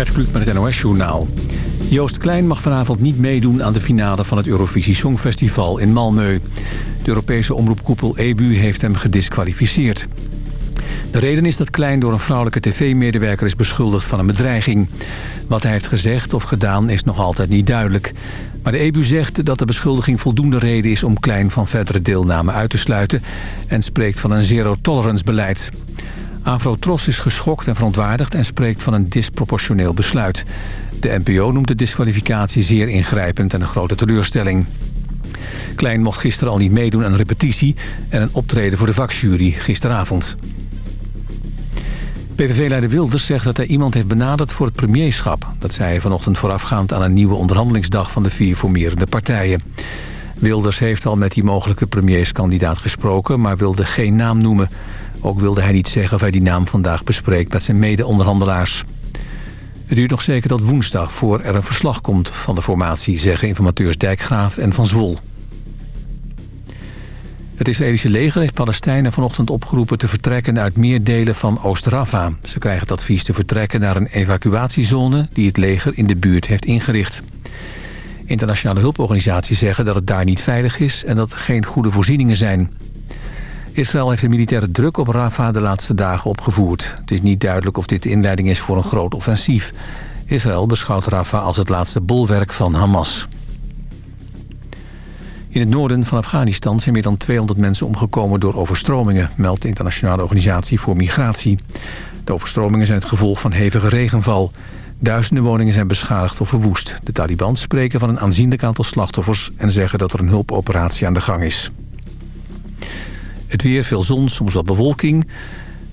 Gert Kluk met het NOS-journaal. Joost Klein mag vanavond niet meedoen aan de finale van het Eurovisie Songfestival in Malmö. De Europese omroepkoepel EBU heeft hem gedisqualificeerd. De reden is dat Klein door een vrouwelijke tv-medewerker is beschuldigd van een bedreiging. Wat hij heeft gezegd of gedaan is nog altijd niet duidelijk. Maar de EBU zegt dat de beschuldiging voldoende reden is om Klein van verdere deelname uit te sluiten... en spreekt van een zero-tolerance beleid. Tros is geschokt en verontwaardigd en spreekt van een disproportioneel besluit. De NPO noemt de disqualificatie zeer ingrijpend en een grote teleurstelling. Klein mocht gisteren al niet meedoen aan een repetitie en een optreden voor de vakjury gisteravond. PVV-leider Wilders zegt dat hij iemand heeft benaderd voor het premierschap. Dat zei hij vanochtend voorafgaand aan een nieuwe onderhandelingsdag van de vier formerende partijen. Wilders heeft al met die mogelijke premierskandidaat gesproken, maar wilde geen naam noemen. Ook wilde hij niet zeggen of hij die naam vandaag bespreekt met zijn mede-onderhandelaars. Het duurt nog zeker tot woensdag voor er een verslag komt van de formatie... zeggen informateurs Dijkgraaf en Van Zwol. Het Israëlische leger heeft Palestijnen vanochtend opgeroepen te vertrekken uit meer delen van Oost-Rafa. Ze krijgen het advies te vertrekken naar een evacuatiezone die het leger in de buurt heeft ingericht. Internationale hulporganisaties zeggen dat het daar niet veilig is en dat er geen goede voorzieningen zijn. Israël heeft de militaire druk op Rafah de laatste dagen opgevoerd. Het is niet duidelijk of dit de inleiding is voor een groot offensief. Israël beschouwt Rafah als het laatste bolwerk van Hamas. In het noorden van Afghanistan zijn meer dan 200 mensen omgekomen door overstromingen, meldt de Internationale Organisatie voor Migratie. De overstromingen zijn het gevolg van hevige regenval. Duizenden woningen zijn beschadigd of verwoest. De Taliban spreken van een aanzienlijk aantal slachtoffers en zeggen dat er een hulpoperatie aan de gang is. Het weer, veel zon, soms wat bewolking.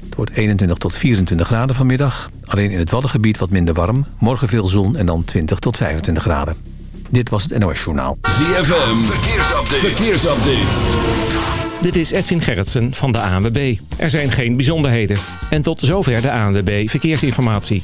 Het wordt 21 tot 24 graden vanmiddag. Alleen in het Waddengebied wat minder warm. Morgen veel zon en dan 20 tot 25 graden. Dit was het NOS Journaal. ZFM, verkeersupdate. verkeersupdate. Dit is Edwin Gerritsen van de ANWB. Er zijn geen bijzonderheden. En tot zover de ANWB Verkeersinformatie.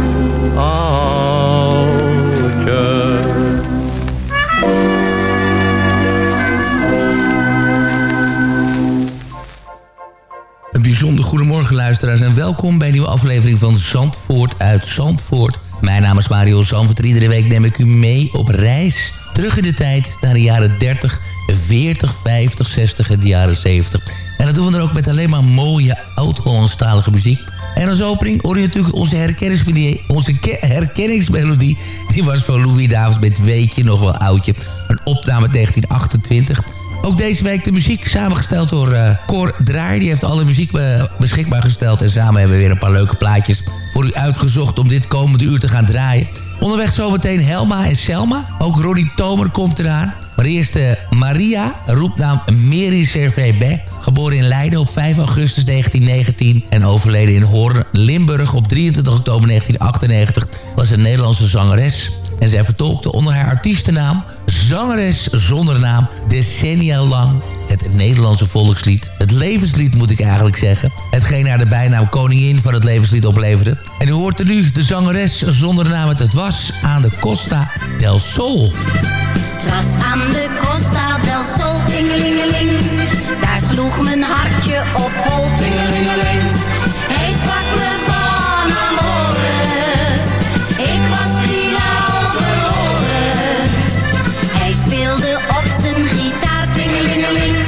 goedemorgen luisteraars en welkom bij een nieuwe aflevering van Zandvoort uit Zandvoort. Mijn naam is Mario Zandvoort en iedere week neem ik u mee op reis. Terug in de tijd naar de jaren 30, 40, 50, 60 en de jaren 70. En dat doen we dan ook met alleen maar mooie oud-Hollandstalige muziek. En als opening hoor je natuurlijk onze herkenningsmelodie. Onze ke- herkenningsmelodie. Die was van Louis Davids met Weetje, nog wel oudje. Een opname uit 1928. Ook deze week de muziek samengesteld door eh Cor Draaier. Die heeft alle muziek be- beschikbaar gesteld. En samen hebben we weer een paar leuke plaatjes voor u uitgezocht... om dit komende uur te gaan draaien. Onderweg zometeen Helma en Selma. Ook Ronnie Tomer komt eraan. Maar eerst eh, Maria, roepnaam Mary Servet Geboren in Leiden op 5 augustus 1919 en overleden in Hoorn, Limburg op 23 oktober 1998... was een Nederlandse zangeres. En zij vertolkte onder haar artiestennaam, zangeres zonder naam, decennia lang het Nederlandse volkslied. Het levenslied moet ik eigenlijk zeggen. Hetgeen haar de bijnaam koningin van het levenslied opleverde. En u hoort er nu de zangeres zonder naam. Het was aan de Costa del Sol. Het was aan de Costa del Sol, tingelingeling. Daar sloeg mijn hartje op hol. Speelde op zijn gitaar, tingelingeling.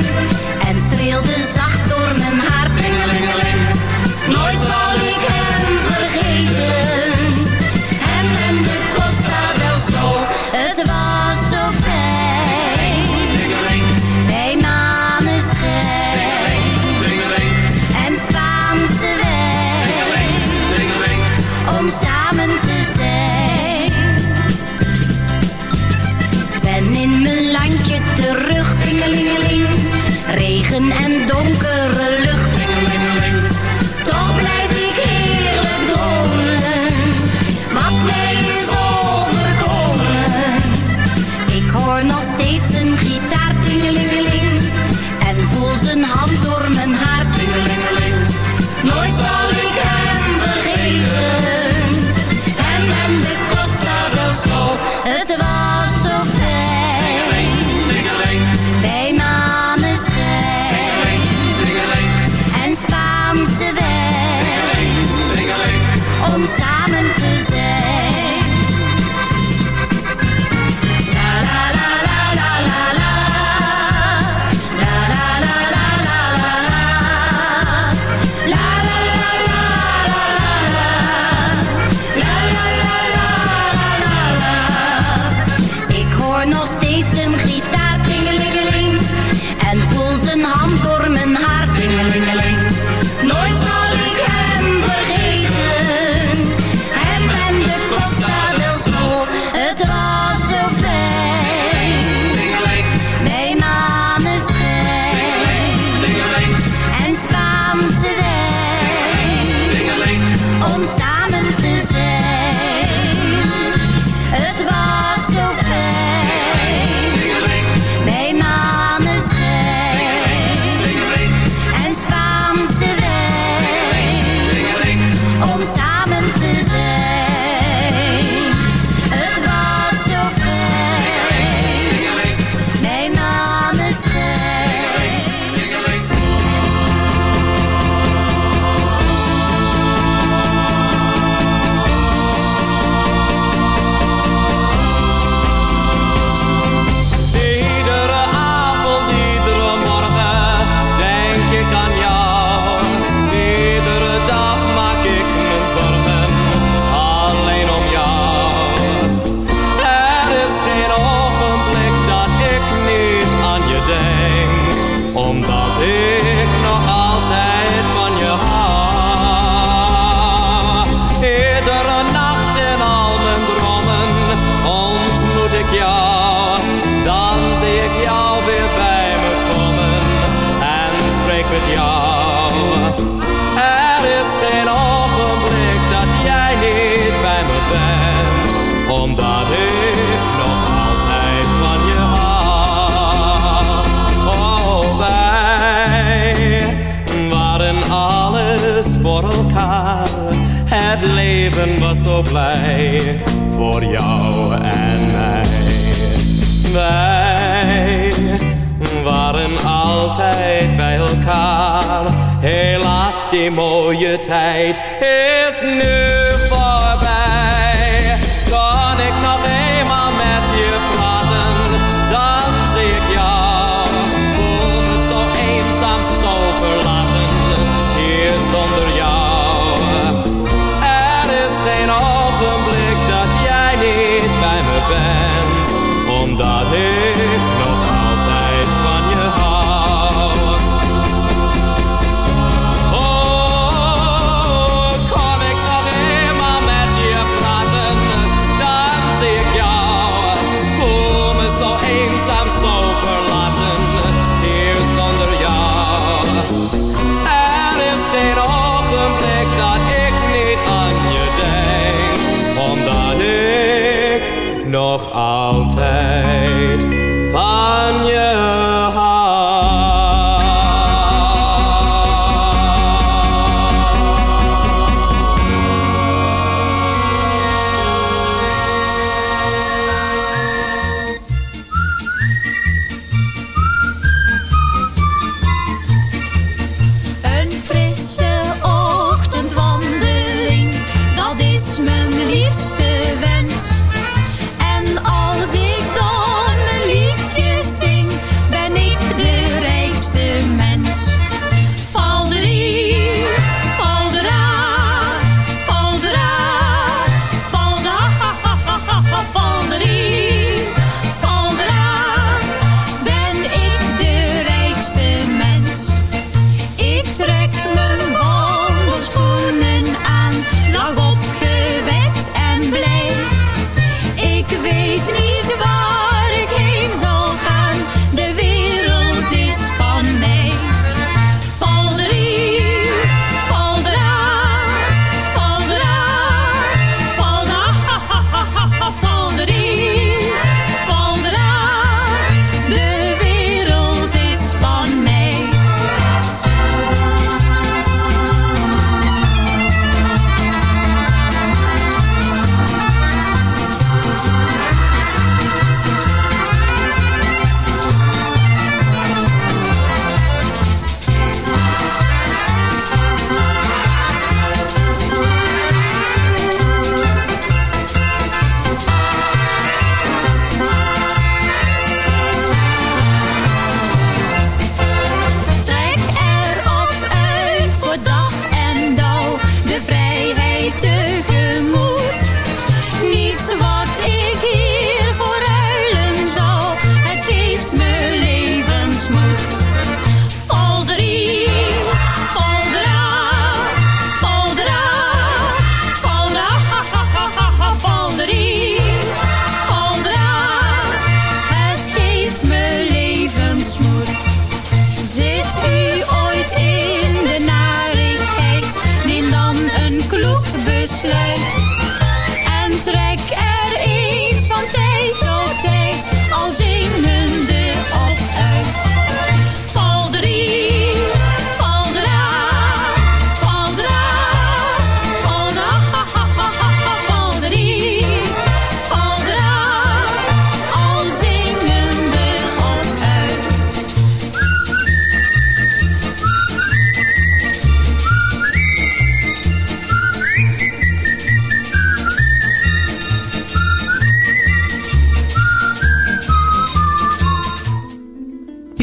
Om samen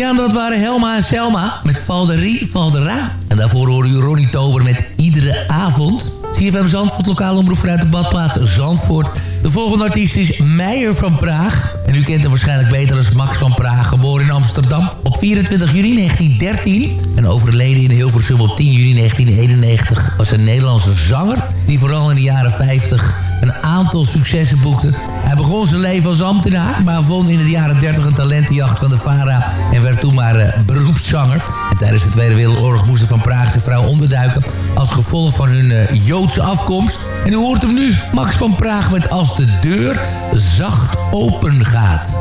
Ja, dat waren Helma en Selma met Valderie, Valdera. En daarvoor horen u Ronnie Tober met Iedere Avond. CFM Zandvoort, lokale omroep vanuit de badplaats Zandvoort. De volgende artiest is Meijer van Praag. En u kent hem waarschijnlijk beter als Max van Praag. Geboren in Amsterdam op 24 juni 1913. En overleden in Hilversum op 10 juni 1991. Was een Nederlandse zanger die vooral in de jaren 50 een aantal successen boekte. Hij begon zijn leven als ambtenaar, maar vond in de jaren 30 een talentenjacht van de VARA en werd toen maar eh, beroepszanger. En tijdens de Tweede Wereldoorlog moest de Van Praagse vrouw onderduiken als gevolg van hun eh, Joodse afkomst. En u hoort hem nu, Max van Praag met Als de deur zacht open gaat.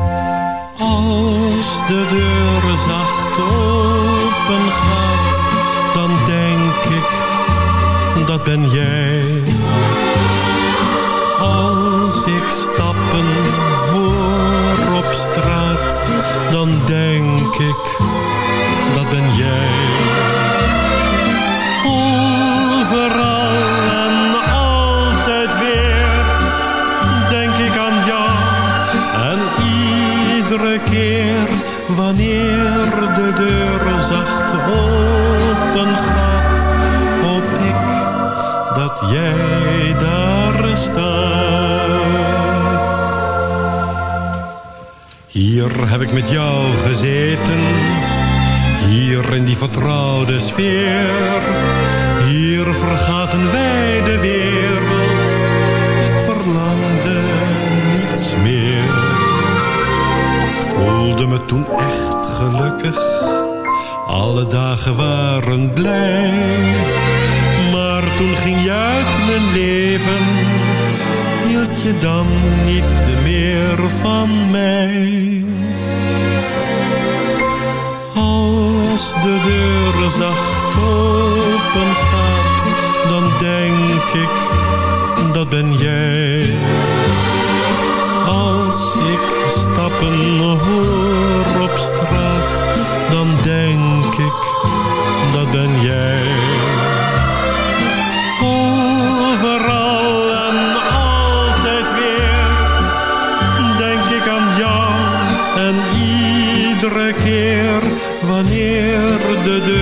Als de deur zacht open gaat, dan denk ik, dat ben jij. Ik stappen hoor op straat, dan denk met jou gezeten, hier in die vertrouwde sfeer. Hier vergaten wij de wereld, ik verlangde niets meer. Ik voelde me toen echt gelukkig, alle dagen waren blij. Maar toen ging je uit mijn leven, hield je dan niet meer van mij. Als de deur zacht open gaat, dan denk ik, dat ben jij. Als ik stappen hoor wanneer de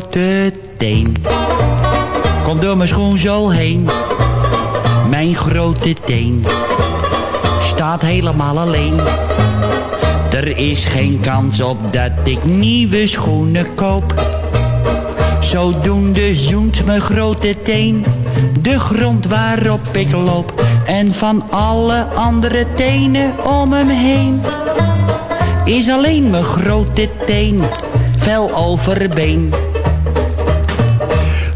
grote teen komt door mijn schoenzool heen. Mijn grote teen staat helemaal alleen. Er is geen kans op dat ik nieuwe schoenen koop. Zodoende zoent mijn grote teen de grond waarop ik loop. En van alle andere tenen om hem heen is alleen mijn grote teen vel overbeen.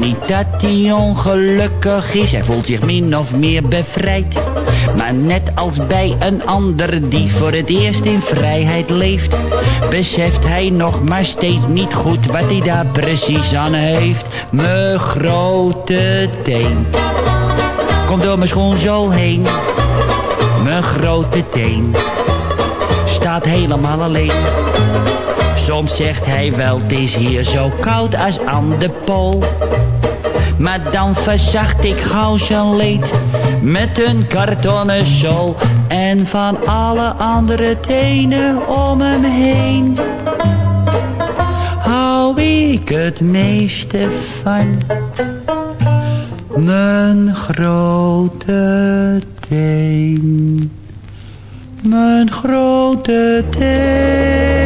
Niet dat hij ongelukkig is, hij voelt zich min of meer bevrijd. Maar net als bij een ander die voor het eerst in vrijheid leeft, beseft hij nog maar steeds niet goed wat hij daar precies aan heeft. Mijn grote teen komt door mijn schoen zo heen. Mijn grote teen staat helemaal alleen. Soms zegt hij wel, het is hier zo koud als aan de pool. Maar dan verzacht ik gauw zijn leed met een kartonnen zool. En van alle andere tenen om hem heen hou ik het meeste van. Mijn grote teen. Mijn grote teen.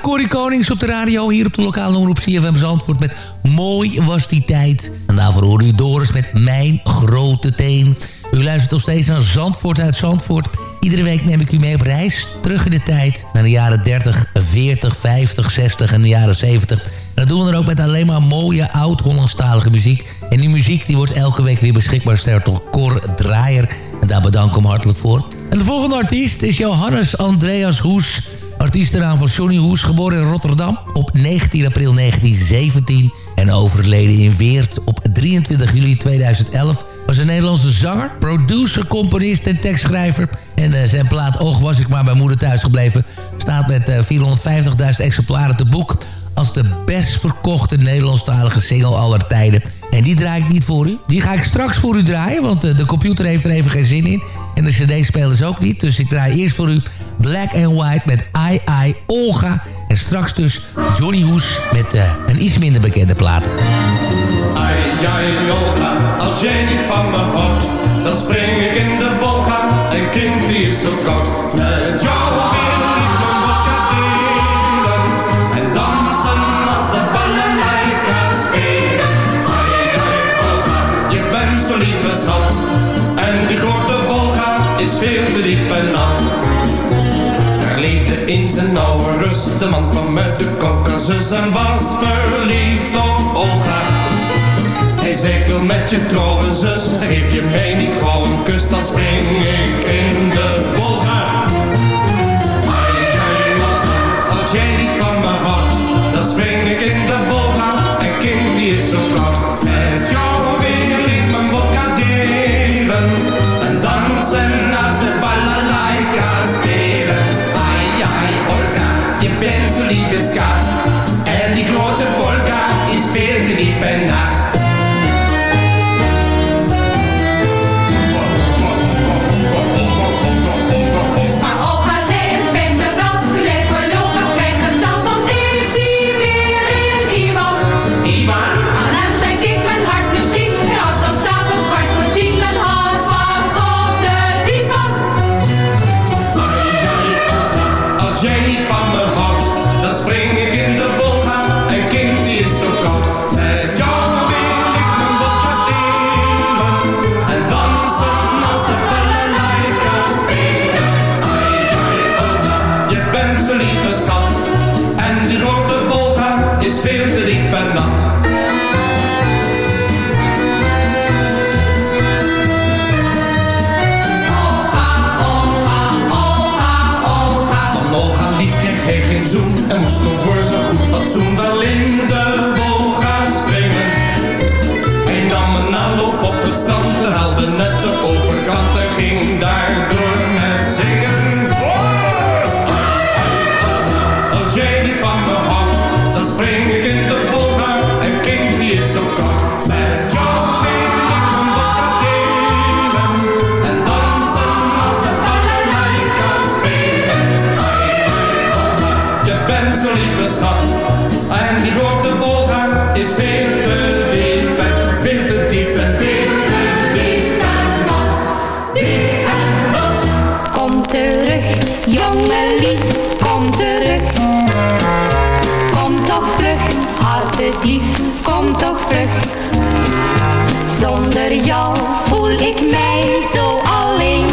Corrie Konings op de radio hier op de lokale omroep CFM Zandvoort met Mooi was die tijd. En daarvoor hoorde u Doris met Mijn Grote Teen. U luistert nog steeds naar Zandvoort uit Zandvoort. Iedere week neem ik u mee op reis terug in de tijd... naar de jaren 30, 40, 50, 60 en de jaren 70... En dat doen we dan ook met alleen maar mooie oud-Hollandstalige muziek. En die muziek die wordt elke week weer beschikbaar gesteld door Cor Draaier. En daar bedank ik hem hartelijk voor. En de volgende artiest is Johannes Andreas Hoes. Artiestenaam van Johnny Hoes, geboren in Rotterdam op 19 april 1917... en overleden in Weert op 23 juli 2011 was een Nederlandse zanger, producer, componist en tekstschrijver. En uh, zijn plaat Oog was ik maar bij moeder thuis gebleven... staat met uh, 450.000 exemplaren te boek... als de best verkochte Nederlandstalige single aller tijden. En die draai ik niet voor u. Die ga ik straks voor u draaien, want uh, de computer heeft er even geen zin in. En de cd-spelers ook niet. Dus ik draai eerst voor u Black and White met I, I, Olga. En straks dus Johnny Hoes met uh, een iets minder bekende plaat. Ai, ai, Olga, als jij niet van me houdt, dan spring ik in de Volga. Een kind die is zo koud. De man kwam uit de Caucasus en was verliefd op Olga. Hij zei wil met je trouwen zus Geef je mij niet gauw een kus Dan spring ik in de Volga hartedief, kom toch vlug. Zonder jou voel ik mij zo alleen.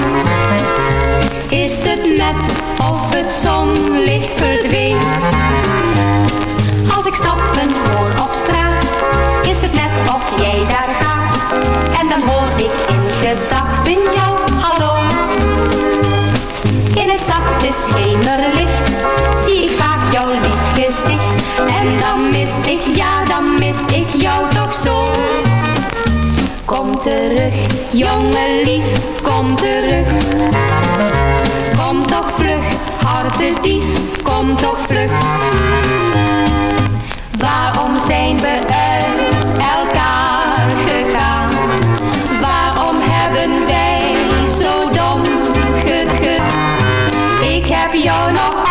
Is het net of het zonlicht verdween? Als ik stappen hoor op straat, is het net of jij daar gaat. En dan hoor ik in gedachten jou, hallo. In het zachte schemerlicht zie ik vaak jouw lief. En dan mis ik, ja dan mis ik jou toch zo. Kom terug, jongen lief, kom terug. Kom toch vlug, hartedief, kom toch vlug. Waarom zijn we uit elkaar gegaan? Waarom hebben wij zo dom gegut? Ik heb jou nog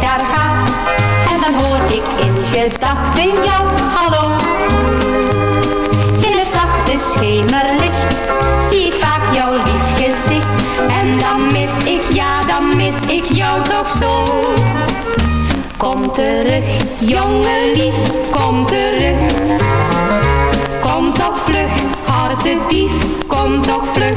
daar. En dan hoor ik in gedachten jou, hallo. In het zachte schemerlicht zie ik vaak jouw lief gezicht. En dan mis ik, ja dan mis ik jou toch zo. Kom terug, jongen lief, kom terug. Kom toch vlug, hartedief, kom toch vlug.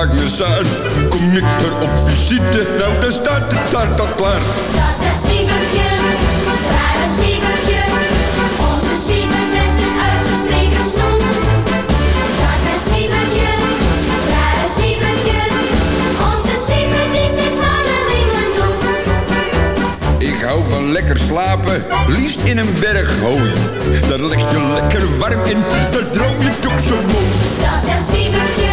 Kom ik er op visite, nou dan staat de taart al klaar. Dat is het Siebertje, rare Siebertje, onze Siebert met zijn uitgestreken snoet. Dat is het Siebertje, rare Siebertje, onze Siebert die steeds malle dingen doet. Ik hou van lekker slapen, liefst in een berg hooi. Daar leg je lekker warm in, daar droom je toch zo mooi. Dat is het rare Siebertje,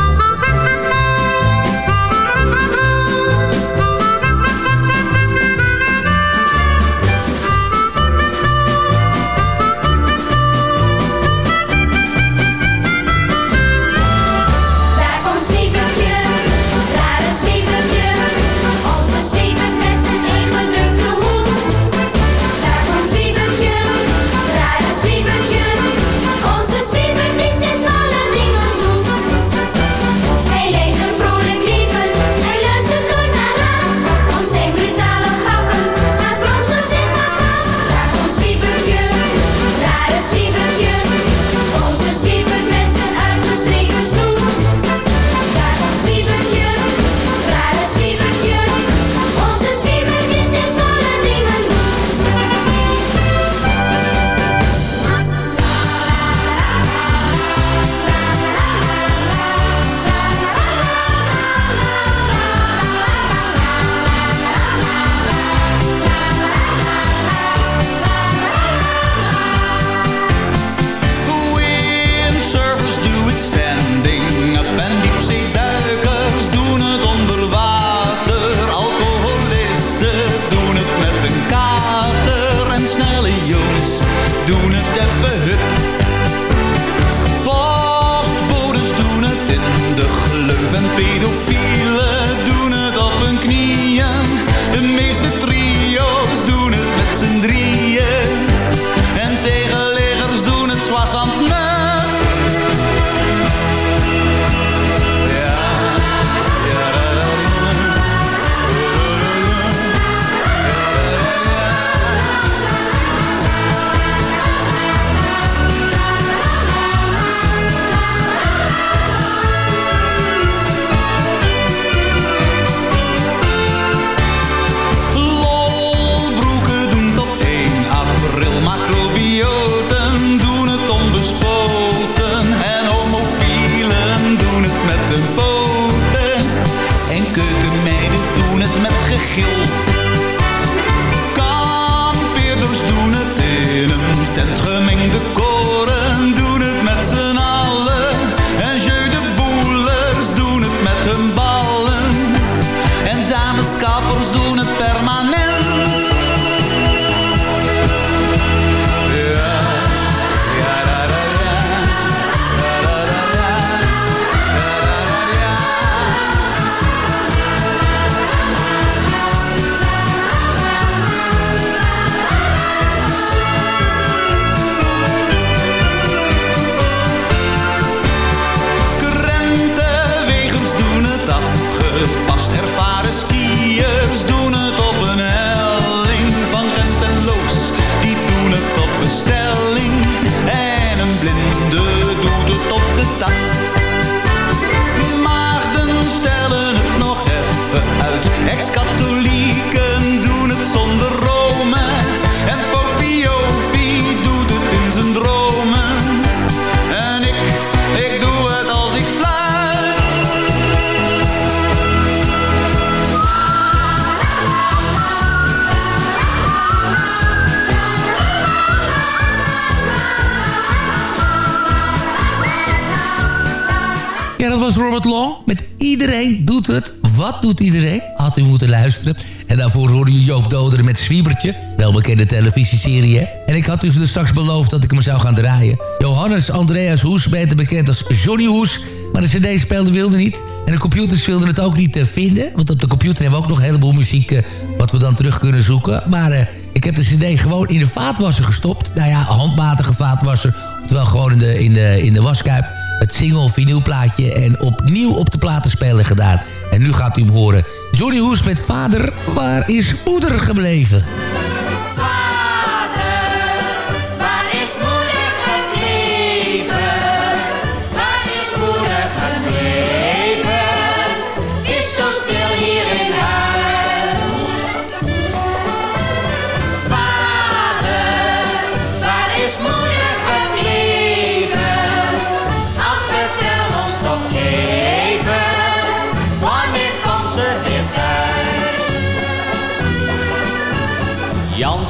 En daarvoor hoorde je Joop Doderen met Zwiebertje. Welbekende televisieserie, hè? En ik had u dus straks beloofd dat ik hem zou gaan draaien. Johannes Andreas Hoes, beter bekend als Johnny Hoes. Maar de cd speelde wilde niet. En de computers wilden het ook niet eh, vinden. Want op de computer hebben we ook nog een heleboel muziek... eh, wat we dan terug kunnen zoeken. Maar eh, ik heb de cd gewoon in de vaatwasser gestopt. Nou ja, handmatige vaatwasser. Oftewel gewoon in de, in de, in de waskuip het single vinylplaatje en opnieuw op de platenspeler gedaan. En nu gaat u hem horen. Johnny Hoes met vader, waar is moeder gebleven?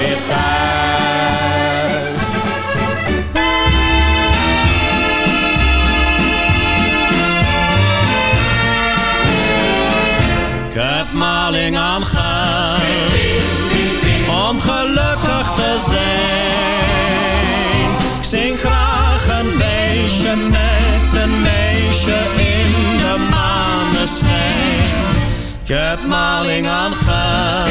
Weer thuis. Ik heb maling aan geld om gelukkig te zijn. Ik zing graag een feestje met een meisje in de maneschijn. Ik heb maling aan geld,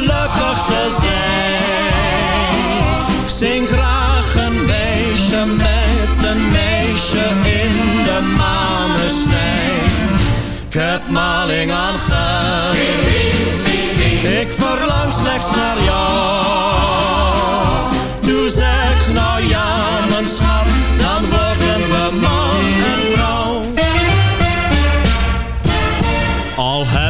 gelukkig te zijn zing graag een feestje met een meisje in de maneschijn ik heb maling aan geld. Ik verlang slechts naar jou. Doe zeg nou ja, mijn schat, dan worden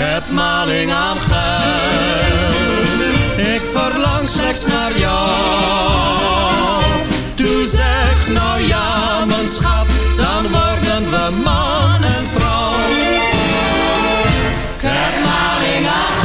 Heb maling aan geld. Ik verlang slechts naar jou. Doe zeg nou ja, mijn schat, dan worden we man en vrouw. Ik heb maling aan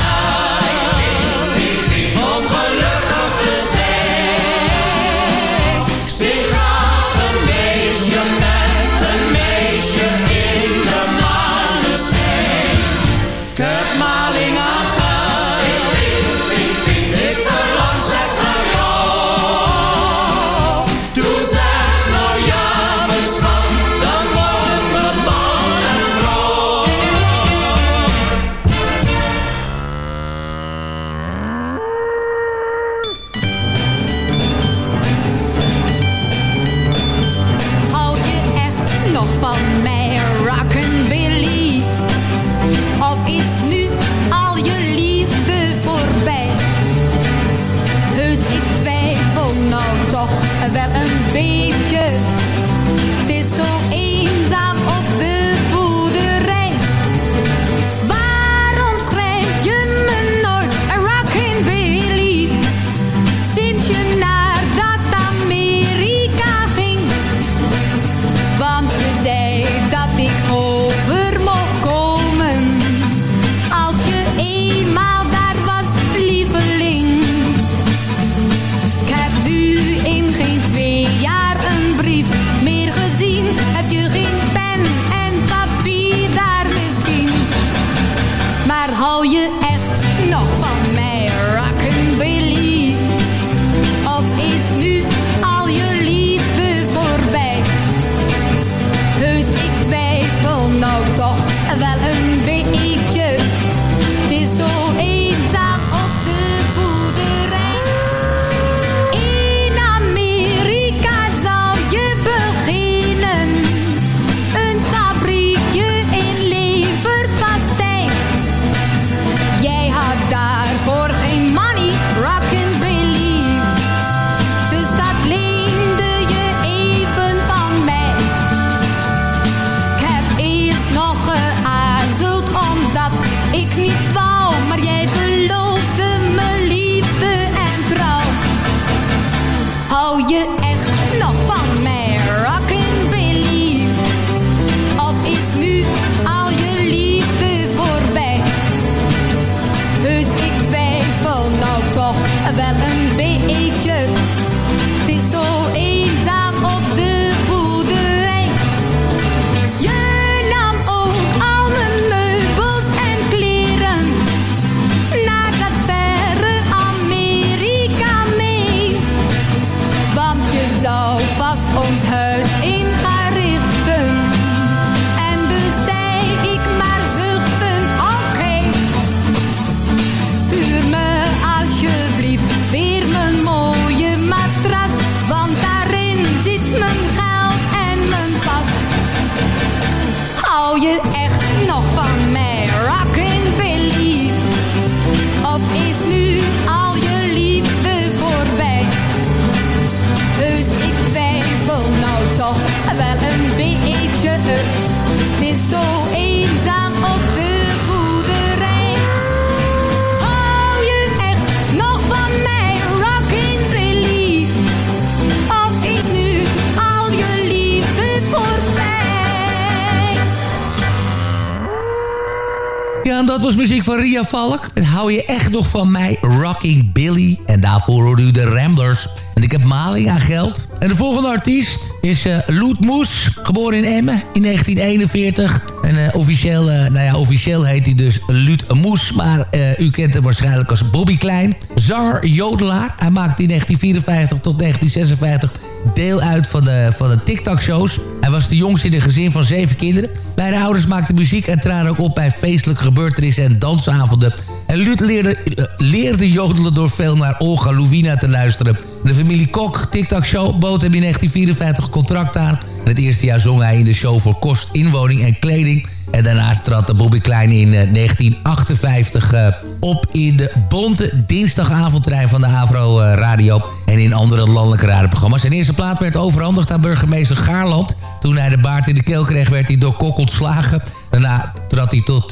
muziek van Ria Valk. Het hou je echt nog van mij. Rocking Billy. En daarvoor hoorde u de Ramblers. En ik heb maling aan geld. En de volgende artiest is uh, Moes. Geboren in Emmen in 1941. En uh, officieel, uh, nou ja, officieel heet hij dus Luut Moes. Maar u kent hem waarschijnlijk als Bobby Klein. Zar Jodelaar. Hij maakte in 1954 tot 1956 deel uit van de, van de TikTok-shows. Was de jongste in een gezin van zeven kinderen. Beide ouders maakten muziek en traden ook op bij feestelijke gebeurtenissen en dansavonden. En Luut leerde, leerde jodelen door veel naar Olga Louwina te luisteren. De familie Kok TikTok-show bood hem in 1954 contract aan. Het eerste jaar zong hij in de show voor kost, inwoning en kleding. En daarnaast trad Bobby Klein in 1958 uh, op in de bonte dinsdagavondtrein van de Avro uh, Radio. En in andere landelijke radioprogramma's. Zijn eerste plaat werd overhandigd aan burgemeester Gaarland. Toen hij de baard in de keel kreeg werd hij door Kok ontslagen. Daarna trad hij tot,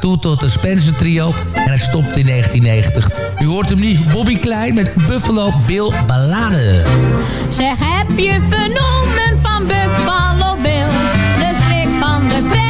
toe tot de Spencer Trio. En hij stopte in 1990. U hoort hem nu, Bobby Klein met Buffalo Bill Ballade. Zeg, heb je vernomen van Buffalo Bill? De schrik van de prairiebandieten.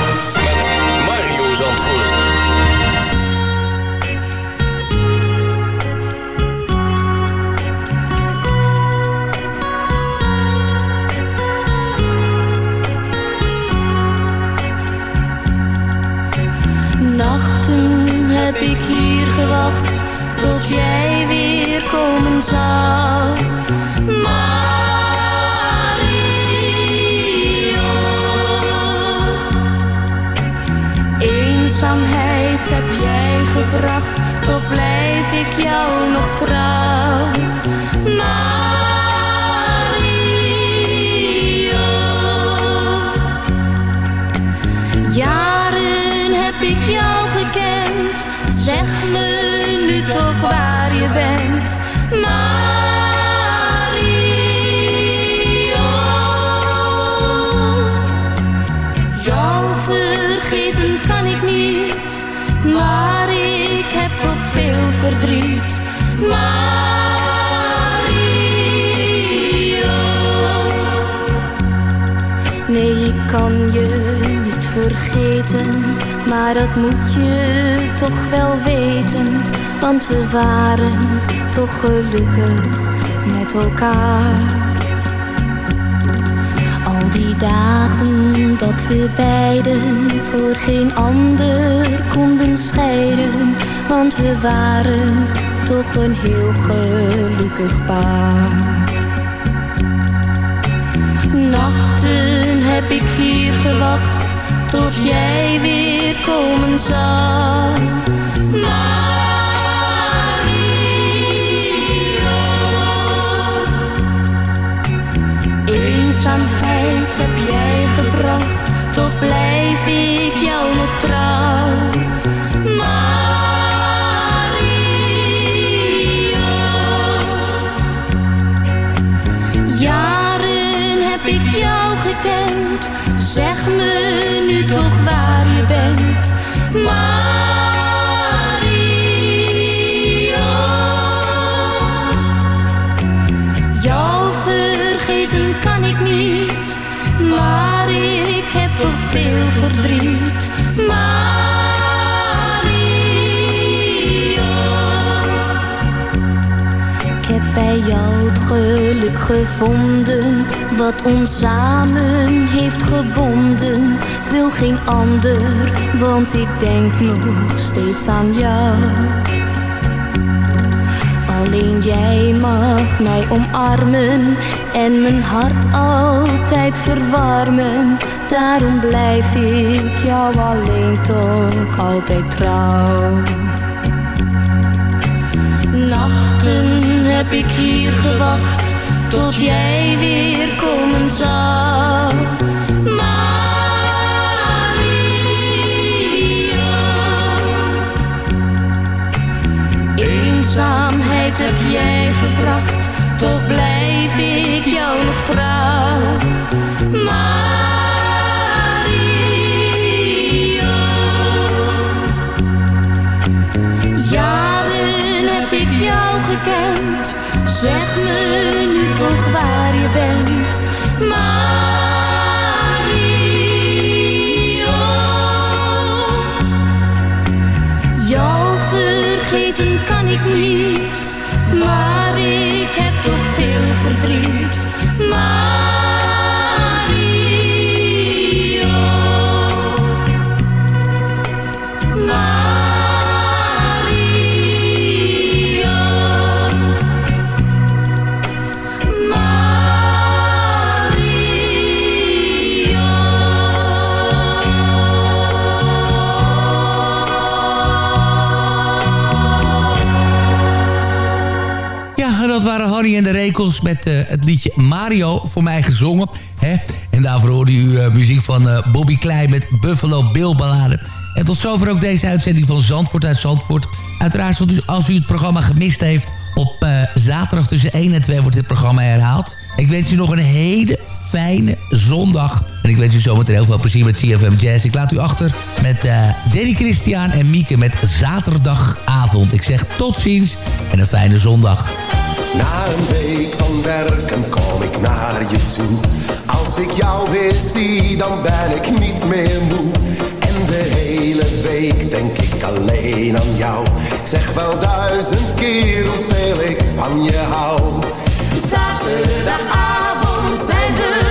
heb ik hier gewacht tot jij weer komen zou. Maar dat moet je toch wel weten. Want we waren toch gelukkig met elkaar. Al die dagen dat we beiden voor geen ander konden scheiden. Want we waren toch een heel gelukkig paar. Nachten heb ik hier gewacht tot jij weer komen zou. Maria. Eenzaamheid heb jij gebracht, toch blijf ik jou nog trouw. Gevonden, wat ons samen heeft gebonden. Wil geen ander, want ik denk nog steeds aan jou. Alleen jij mag mij omarmen en mijn hart altijd verwarmen. Daarom blijf ik jou alleen toch altijd trouw. Nachten heb ik hier gewacht tot jij weer komen zou. Maria. Eenzaamheid heb jij gebracht, toch blijf ik jou nog trouw. Maria. Ik niet, maar ik heb toch veel verdriet. Rekels met eh, het liedje Mario voor mij gezongen. Hè? En daarvoor hoorde u eh, muziek van eh, Bobby Klein met Buffalo Bill Ballade. En tot zover ook deze uitzending van Zandvoort uit Zandvoort. Uiteraard, als u het programma gemist heeft... op zaterdag tussen 1 en 2 wordt dit programma herhaald. Ik wens u nog een hele fijne zondag. En ik wens u zometeen heel veel plezier met CFM Jazz. Ik laat u achter met Danny Christian en Mieke met zaterdagavond. Ik zeg tot ziens en een fijne zondag. Na een week van werken kom ik naar je toe. Als ik jou weer zie, dan ben ik niet meer moe. En de hele week denk ik alleen aan jou. Ik zeg wel duizend keer hoeveel ik van je hou. Zaterdagavond zijn we